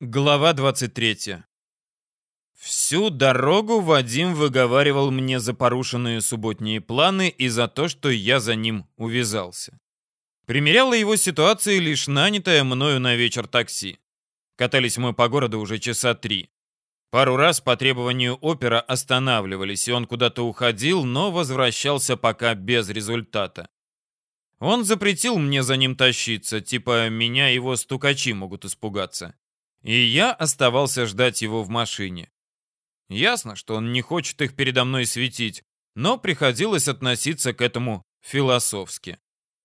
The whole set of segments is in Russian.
Глава 23. Всю дорогу Вадим выговаривал мне за порушенные субботние планы и за то, что я за ним увязался. Примеряла его ситуации лишь нанятая мною на вечер такси. Катались мы по городу уже часа три. Пару раз по требованию опера останавливались, и он куда-то уходил, но возвращался пока без результата. Он запретил мне за ним тащиться, типа меня его стукачи могут испугаться и я оставался ждать его в машине. Ясно, что он не хочет их передо мной светить, но приходилось относиться к этому философски.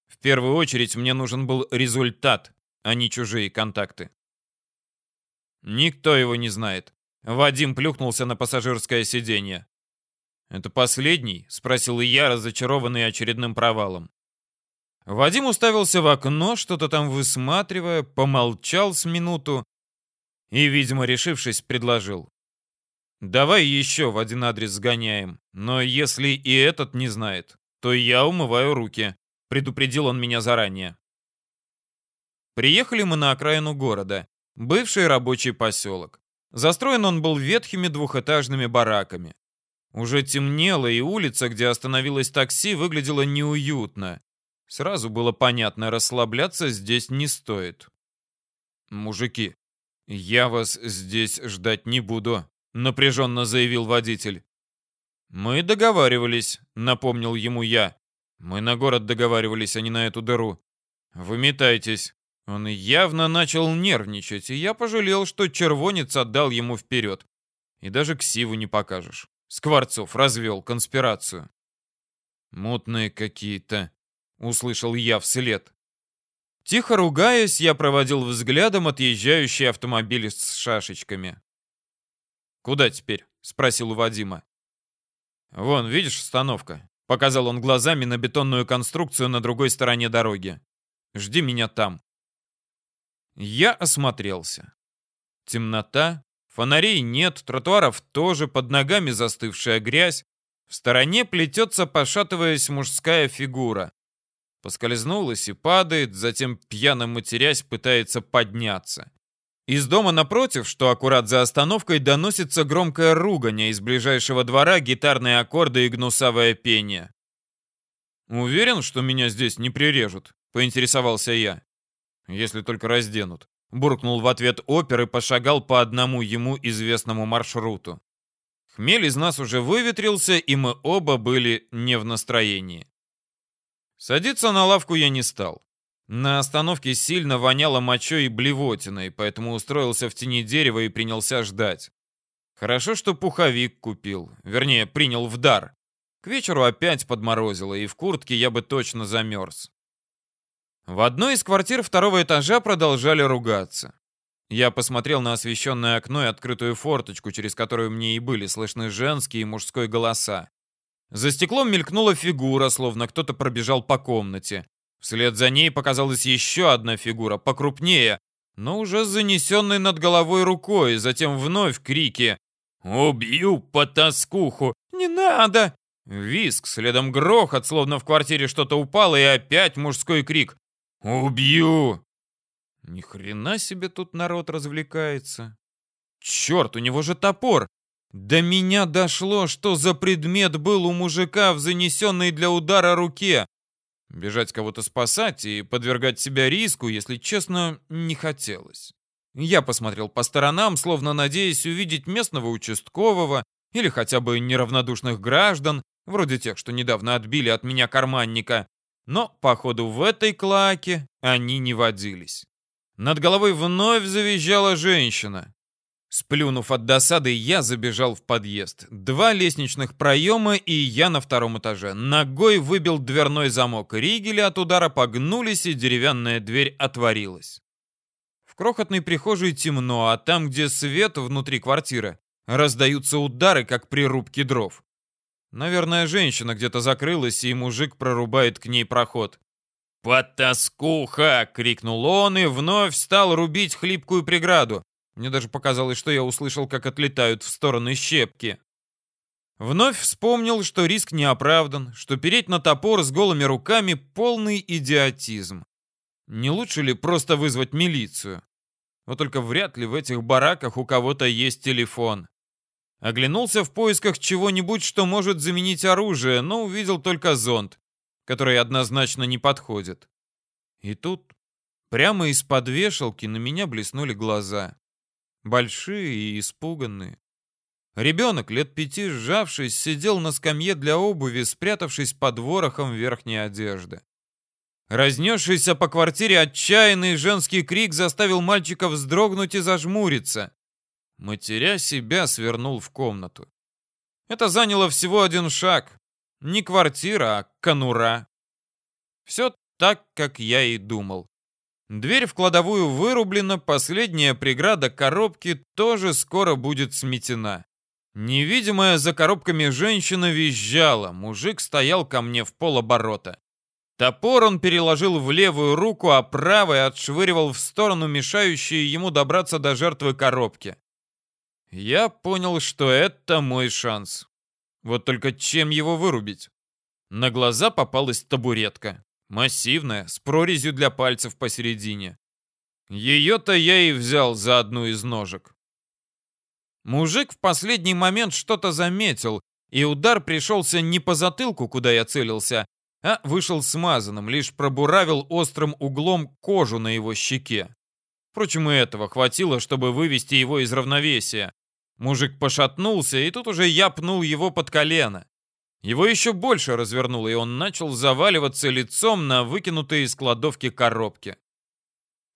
В первую очередь мне нужен был результат, а не чужие контакты. Никто его не знает. Вадим плюхнулся на пассажирское сиденье. «Это последний?» — спросил я, разочарованный очередным провалом. Вадим уставился в окно, что-то там высматривая, помолчал с минуту, и, видимо, решившись, предложил. «Давай еще в один адрес сгоняем, но если и этот не знает, то я умываю руки», — предупредил он меня заранее. Приехали мы на окраину города, бывший рабочий поселок. Застроен он был ветхими двухэтажными бараками. Уже темнело, и улица, где остановилось такси, выглядела неуютно. Сразу было понятно, расслабляться здесь не стоит. «Мужики, «Я вас здесь ждать не буду», — напряженно заявил водитель. «Мы договаривались», — напомнил ему я. «Мы на город договаривались, а не на эту дыру. Выметайтесь». Он явно начал нервничать, и я пожалел, что червонец отдал ему вперед. И даже ксиву не покажешь. Скворцов развел конспирацию. «Мутные какие-то», — услышал я вслед. Тихо ругаясь, я проводил взглядом отъезжающий автомобиль с шашечками. «Куда теперь?» — спросил у Вадима. «Вон, видишь, остановка?» — показал он глазами на бетонную конструкцию на другой стороне дороги. «Жди меня там». Я осмотрелся. Темнота, фонарей нет, тротуаров тоже, под ногами застывшая грязь. В стороне плетется, пошатываясь, мужская фигура. Поскользнулась и падает, затем, пьяно матерясь, пытается подняться. Из дома напротив, что аккурат за остановкой, доносится громкая ругань, из ближайшего двора гитарные аккорды и гнусавое пение. «Уверен, что меня здесь не прирежут?» — поинтересовался я. «Если только разденут», — буркнул в ответ опер и пошагал по одному ему известному маршруту. Хмель из нас уже выветрился, и мы оба были не в настроении. Садиться на лавку я не стал. На остановке сильно воняло мочой и блевотиной, поэтому устроился в тени дерева и принялся ждать. Хорошо, что пуховик купил, вернее, принял в дар. К вечеру опять подморозило, и в куртке я бы точно замерз. В одной из квартир второго этажа продолжали ругаться. Я посмотрел на освещенное окно и открытую форточку, через которую мне и были слышны женские и мужской голоса. За стеклом мелькнула фигура, словно кто-то пробежал по комнате. Вслед за ней показалась еще одна фигура, покрупнее, но уже занесенной над головой рукой, затем вновь крики «Убью по тоскуху! Не надо!» Виск, следом грохот, словно в квартире что-то упало, и опять мужской крик «Убью!» Ни хрена себе тут народ развлекается. Черт, у него же топор! До меня дошло, что за предмет был у мужика в занесенной для удара руке. Бежать кого-то спасать и подвергать себя риску, если честно, не хотелось. Я посмотрел по сторонам, словно надеясь увидеть местного участкового или хотя бы неравнодушных граждан, вроде тех, что недавно отбили от меня карманника. Но, походу, в этой клаке они не водились. Над головой вновь завизжала женщина. Сплюнув от досады, я забежал в подъезд. Два лестничных проема, и я на втором этаже. Ногой выбил дверной замок. Ригели от удара погнулись, и деревянная дверь отворилась. В крохотной прихожей темно, а там, где свет внутри квартиры, раздаются удары, как при рубке дров. Наверное, женщина где-то закрылась, и мужик прорубает к ней проход. «Потаскуха!» — крикнул он и вновь стал рубить хлипкую преграду. Мне даже показалось, что я услышал, как отлетают в стороны щепки. Вновь вспомнил, что риск не оправдан, что переть на топор с голыми руками — полный идиотизм. Не лучше ли просто вызвать милицию? Вот только вряд ли в этих бараках у кого-то есть телефон. Оглянулся в поисках чего-нибудь, что может заменить оружие, но увидел только зонт, который однозначно не подходит. И тут прямо из-под вешалки на меня блеснули глаза. Большие и испуганные. Ребенок лет пяти, сжавшись, сидел на скамье для обуви, спрятавшись под ворохом верхней одежды. Разнесшийся по квартире отчаянный женский крик заставил мальчика вздрогнуть и зажмуриться. Матеря себя свернул в комнату. Это заняло всего один шаг. Не квартира, а конура. Все так, как я и думал. Дверь в кладовую вырублена, последняя преграда коробки тоже скоро будет сметена. Невидимая за коробками женщина визжала, мужик стоял ко мне в полоборота. Топор он переложил в левую руку, а правой отшвыривал в сторону мешающие ему добраться до жертвы коробки. Я понял, что это мой шанс. Вот только чем его вырубить? На глаза попалась табуретка. Массивная, с прорезью для пальцев посередине. Ее-то я и взял за одну из ножек. Мужик в последний момент что-то заметил, и удар пришелся не по затылку, куда я целился, а вышел смазанным, лишь пробуравил острым углом кожу на его щеке. Впрочем, и этого хватило, чтобы вывести его из равновесия. Мужик пошатнулся, и тут уже я пнул его под колено. Его еще больше развернуло, и он начал заваливаться лицом на выкинутые из кладовки коробки.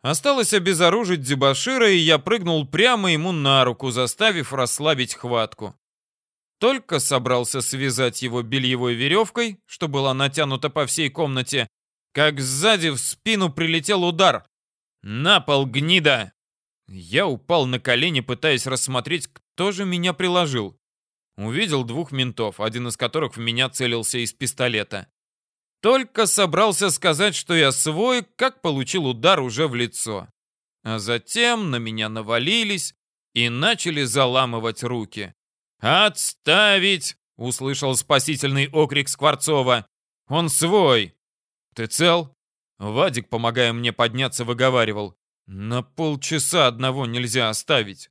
Осталось обезоружить дебошира, и я прыгнул прямо ему на руку, заставив расслабить хватку. Только собрался связать его бельевой веревкой, что была натянута по всей комнате, как сзади в спину прилетел удар. «На пол, гнида!» Я упал на колени, пытаясь рассмотреть, кто же меня приложил. Увидел двух ментов, один из которых в меня целился из пистолета. Только собрался сказать, что я свой, как получил удар уже в лицо. А затем на меня навалились и начали заламывать руки. «Отставить!» — услышал спасительный окрик Скворцова. «Он свой!» «Ты цел?» Вадик, помогая мне подняться, выговаривал. На полчаса одного нельзя оставить.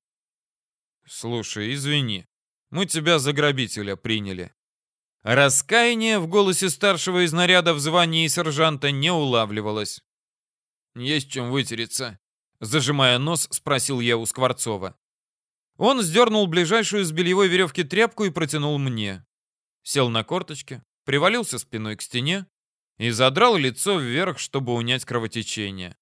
Слушай, извини. Мы тебя за грабителя приняли. Раскаяние в голосе старшего из наряда в звании сержанта не улавливалось. Есть чем вытереться. Зажимая нос, спросил я у Скворцова. Он сдернул ближайшую с бельевой веревки тряпку и протянул мне. Сел на корточки, привалился спиной к стене и задрал лицо вверх, чтобы унять кровотечение.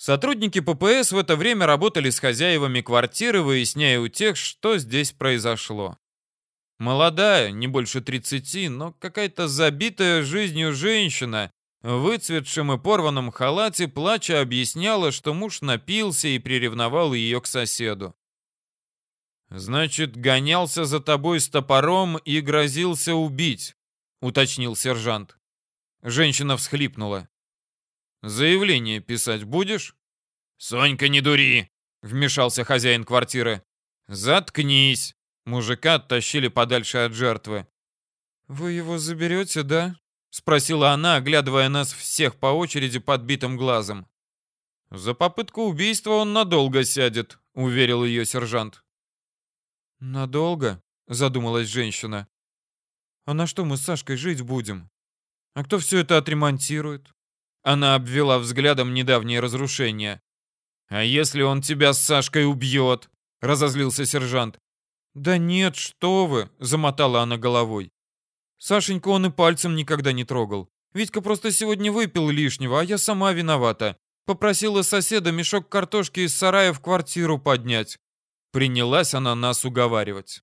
Сотрудники ППС в это время работали с хозяевами квартиры, выясняя у тех, что здесь произошло. Молодая, не больше 30, но какая-то забитая жизнью женщина в выцветшем и порванном халате плача объясняла, что муж напился и приревновал ее к соседу. «Значит, гонялся за тобой с топором и грозился убить», — уточнил сержант. Женщина всхлипнула. Заявление писать будешь? Сонька, не дури, вмешался хозяин квартиры. Заткнись. Мужика оттащили подальше от жертвы. Вы его заберете, да? Спросила она, оглядывая нас всех по очереди подбитым глазом. За попытку убийства он надолго сядет, уверил ее сержант. Надолго? Задумалась женщина. А на что мы с Сашкой жить будем? А кто все это отремонтирует? Она обвела взглядом недавние разрушения. «А если он тебя с Сашкой убьет?» — разозлился сержант. «Да нет, что вы!» — замотала она головой. Сашеньку он и пальцем никогда не трогал. Витька просто сегодня выпил лишнего, а я сама виновата. Попросила соседа мешок картошки из сарая в квартиру поднять. Принялась она нас уговаривать.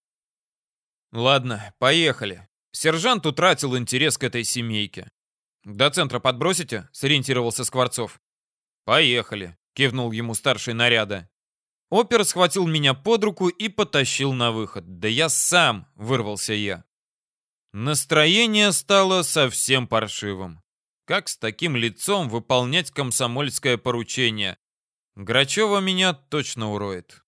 Ладно, поехали. Сержант утратил интерес к этой семейке. «До центра подбросите?» — сориентировался Скворцов. «Поехали», — кивнул ему старший наряда. Опер схватил меня под руку и потащил на выход. «Да я сам!» — вырвался я. Настроение стало совсем паршивым. Как с таким лицом выполнять комсомольское поручение? Грачева меня точно уроет.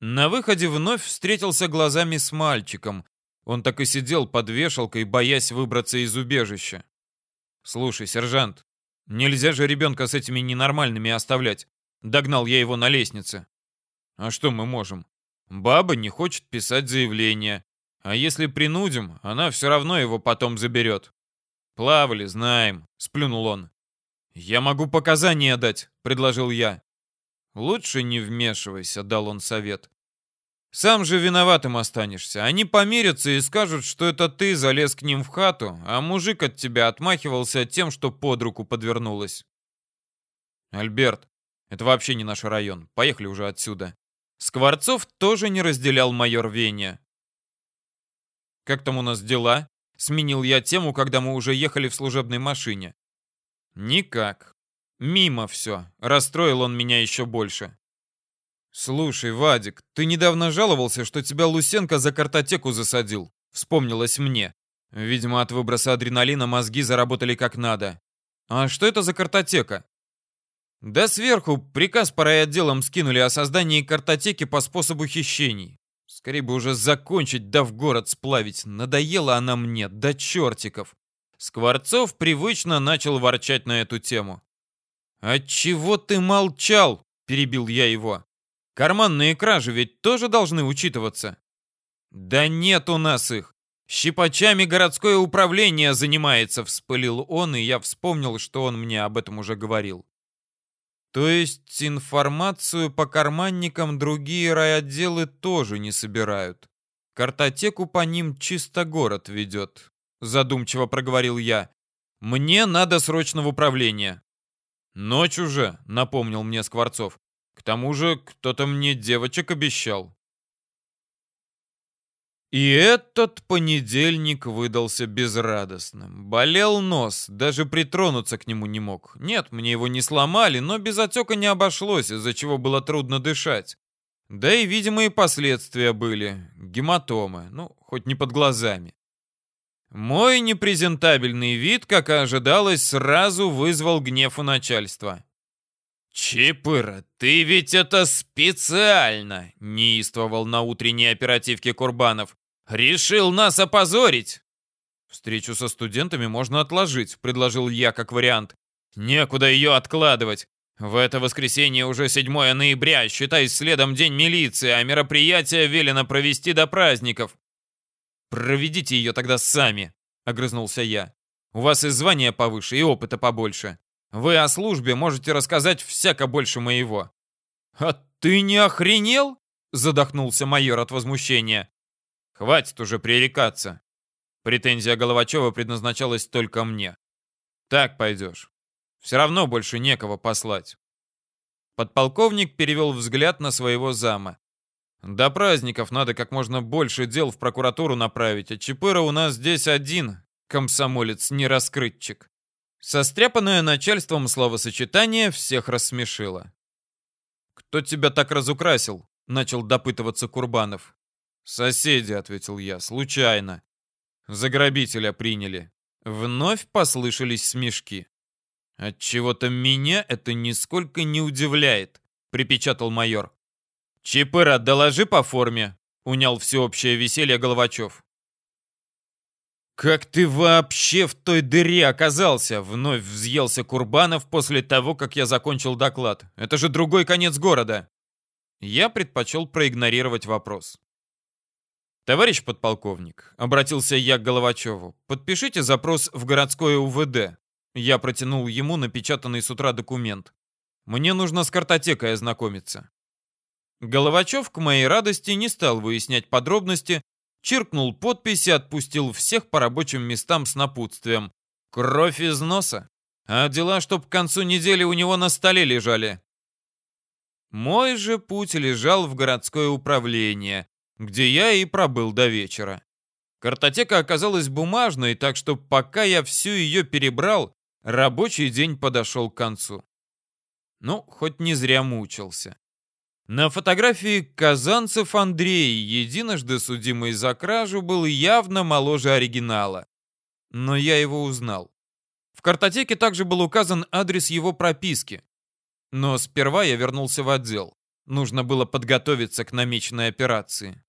На выходе вновь встретился глазами с мальчиком. Он так и сидел под вешалкой, боясь выбраться из убежища. «Слушай, сержант, нельзя же ребенка с этими ненормальными оставлять. Догнал я его на лестнице. А что мы можем? Баба не хочет писать заявление. А если принудим, она все равно его потом заберет. Плавали, знаем, сплюнул он. Я могу показания дать, предложил я. Лучше не вмешивайся, дал он совет. Сам же виноватым останешься. Они помирятся и скажут, что это ты залез к ним в хату, а мужик от тебя отмахивался тем, что под руку подвернулось. Альберт, это вообще не наш район. Поехали уже отсюда. Скворцов тоже не разделял мое рвение. «Как там у нас дела?» Сменил я тему, когда мы уже ехали в служебной машине. «Никак. Мимо все. Расстроил он меня еще больше». «Слушай, Вадик, ты недавно жаловался, что тебя Лусенко за картотеку засадил», — вспомнилось мне. Видимо, от выброса адреналина мозги заработали как надо. «А что это за картотека?» Да сверху приказ по райотделам скинули о создании картотеки по способу хищений. Скорее бы уже закончить, да в город сплавить. Надоела она мне, до чертиков. Скворцов привычно начал ворчать на эту тему. «Отчего ты молчал?» – перебил я его. Карманные кражи ведь тоже должны учитываться. Да нет у нас их. Щипачами городское управление занимается, вспылил он, и я вспомнил, что он мне об этом уже говорил. То есть информацию по карманникам другие райотделы тоже не собирают. Картотеку по ним чисто город ведет, задумчиво проговорил я. Мне надо срочно в управление. Ночь уже, напомнил мне Скворцов. К тому же кто-то мне девочек обещал. И этот понедельник выдался безрадостным. Болел нос, даже притронуться к нему не мог. Нет, мне его не сломали, но без отека не обошлось, из-за чего было трудно дышать. Да и видимые последствия были. Гематомы, ну, хоть не под глазами. Мой непрезентабельный вид, как и ожидалось, сразу вызвал гнев у начальства. «Чипыра, ты ведь это специально!» — неистовал на утренней оперативке Курбанов. «Решил нас опозорить!» «Встречу со студентами можно отложить», — предложил я как вариант. «Некуда ее откладывать. В это воскресенье уже 7 ноября, считай следом день милиции, а мероприятие велено провести до праздников». «Проведите ее тогда сами», — огрызнулся я. «У вас и звания повыше, и опыта побольше. Вы о службе можете рассказать всяко больше моего». «А ты не охренел?» — задохнулся майор от возмущения. «Хватит уже пререкаться». Претензия Головачева предназначалась только мне. «Так пойдешь. Все равно больше некого послать». Подполковник перевел взгляд на своего зама. «До праздников надо как можно больше дел в прокуратуру направить, а Чапыра у нас здесь один, комсомолец-нераскрытчик». Состряпанное начальством словосочетание всех рассмешило. «Кто тебя так разукрасил?» — начал допытываться Курбанов. «Соседи», — ответил я, — «случайно. За грабителя приняли». Вновь послышались смешки. «Отчего-то меня это нисколько не удивляет», — припечатал майор. «Чипыра, доложи по форме», — унял всеобщее веселье Головачев. «Как ты вообще в той дыре оказался?» Вновь взъелся Курбанов после того, как я закончил доклад. «Это же другой конец города!» Я предпочел проигнорировать вопрос. «Товарищ подполковник», — обратился я к Головачеву, — «подпишите запрос в городское УВД». Я протянул ему напечатанный с утра документ. «Мне нужно с картотекой ознакомиться». Головачев, к моей радости, не стал выяснять подробности, чиркнул подпись и отпустил всех по рабочим местам с напутствием. Кровь из носа. А дела, чтоб к концу недели у него на столе лежали. Мой же путь лежал в городское управление, где я и пробыл до вечера. Картотека оказалась бумажной, так что пока я всю ее перебрал, рабочий день подошел к концу. Ну, хоть не зря мучился. На фотографии Казанцев Андрей, единожды судимый за кражу, был явно моложе оригинала. Но я его узнал. В картотеке также был указан адрес его прописки. Но сперва я вернулся в отдел. Нужно было подготовиться к намеченной операции.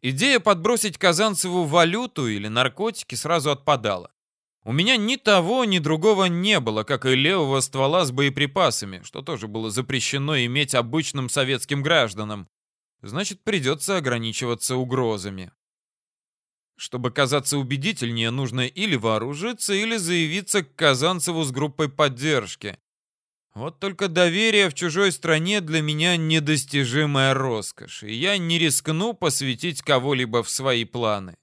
Идея подбросить Казанцеву валюту или наркотики сразу отпадала. У меня ни того, ни другого не было, как и левого ствола с боеприпасами, что тоже было запрещено иметь обычным советским гражданам. Значит, придется ограничиваться угрозами. Чтобы казаться убедительнее, нужно или вооружиться, или заявиться к Казанцеву с группой поддержки. Вот только доверие в чужой стране для меня недостижимая роскошь, и я не рискну посвятить кого-либо в свои планы.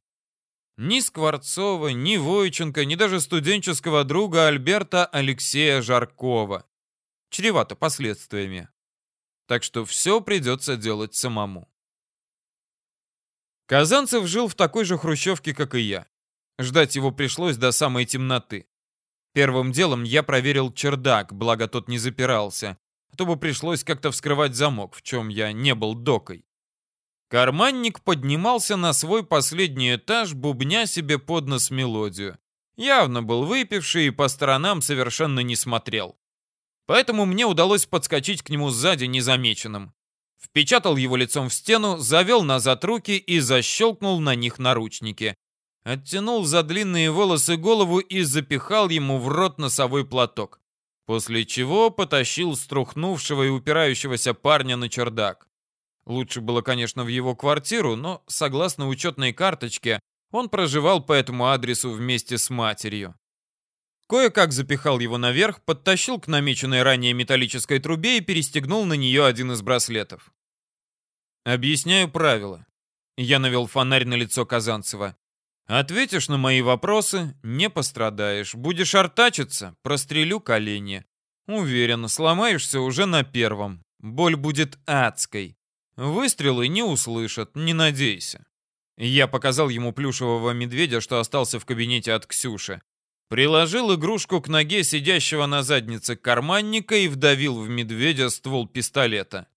Ни Скворцова, ни Войченко, ни даже студенческого друга Альберта Алексея Жаркова. Чревато последствиями. Так что все придется делать самому. Казанцев жил в такой же хрущевке, как и я. Ждать его пришлось до самой темноты. Первым делом я проверил чердак, благо тот не запирался, а то бы пришлось как-то вскрывать замок, в чем я не был докой. Карманник поднимался на свой последний этаж, бубня себе под нос мелодию. Явно был выпивший и по сторонам совершенно не смотрел. Поэтому мне удалось подскочить к нему сзади незамеченным. Впечатал его лицом в стену, завел назад руки и защелкнул на них наручники. Оттянул за длинные волосы голову и запихал ему в рот носовой платок. После чего потащил струхнувшего и упирающегося парня на чердак. Лучше было, конечно, в его квартиру, но, согласно учетной карточке, он проживал по этому адресу вместе с матерью. Кое-как запихал его наверх, подтащил к намеченной ранее металлической трубе и перестегнул на нее один из браслетов. «Объясняю правила». Я навел фонарь на лицо Казанцева. «Ответишь на мои вопросы — не пострадаешь. Будешь артачиться — прострелю колени. Уверен, сломаешься уже на первом. Боль будет адской. Выстрелы не услышат, не надейся. Я показал ему плюшевого медведя, что остался в кабинете от Ксюши. Приложил игрушку к ноге сидящего на заднице карманника и вдавил в медведя ствол пистолета.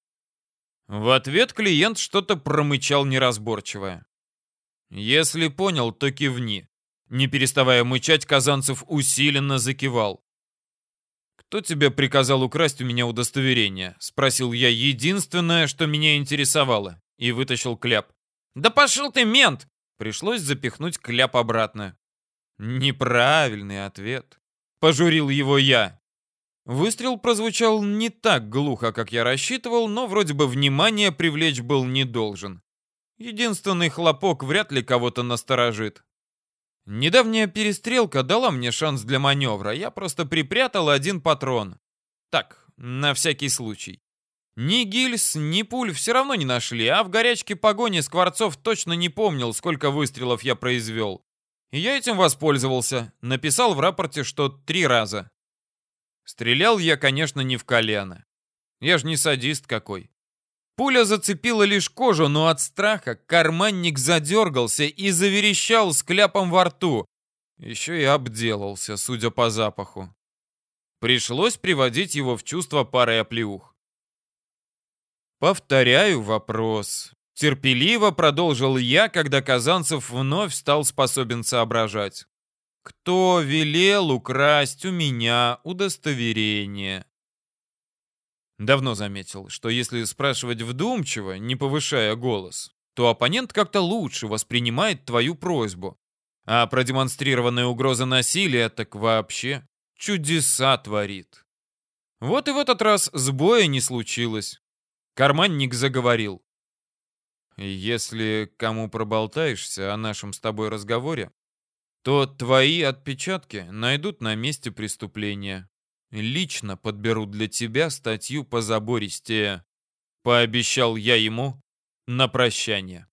В ответ клиент что-то промычал неразборчивое. «Если понял, то кивни». Не переставая мычать, Казанцев усиленно закивал. «Кто тебе приказал украсть у меня удостоверение?» — спросил я единственное, что меня интересовало, и вытащил кляп. «Да пошел ты, мент!» Пришлось запихнуть кляп обратно. Неправильный ответ. Пожурил его я. Выстрел прозвучал не так глухо, как я рассчитывал, но вроде бы внимание привлечь был не должен. Единственный хлопок вряд ли кого-то насторожит. Недавняя перестрелка дала мне шанс для маневра. Я просто припрятал один патрон. Так, на всякий случай. Ни гильз, ни пуль все равно не нашли, а в горячке погони Скворцов точно не помнил, сколько выстрелов я произвел. И я этим воспользовался. Написал в рапорте, что три раза. Стрелял я, конечно, не в колено. Я ж не садист какой. Пуля зацепила лишь кожу, но от страха карманник задергался и заверещал с кляпом во рту. Еще и обделался, судя по запаху. Пришлось приводить его в чувство парой оплеух. Повторяю вопрос. Терпеливо продолжил я, когда Казанцев вновь стал способен соображать. Кто велел украсть у меня удостоверение? Давно заметил, что если спрашивать вдумчиво, не повышая голос, то оппонент как-то лучше воспринимает твою просьбу. А продемонстрированная угроза насилия так вообще чудеса творит. Вот и в этот раз сбоя не случилось. Карманник заговорил. «Если кому проболтаешься о нашем с тобой разговоре, то твои отпечатки найдут на месте преступления. Лично подберу для тебя статью по забористее. Пообещал я ему на прощание.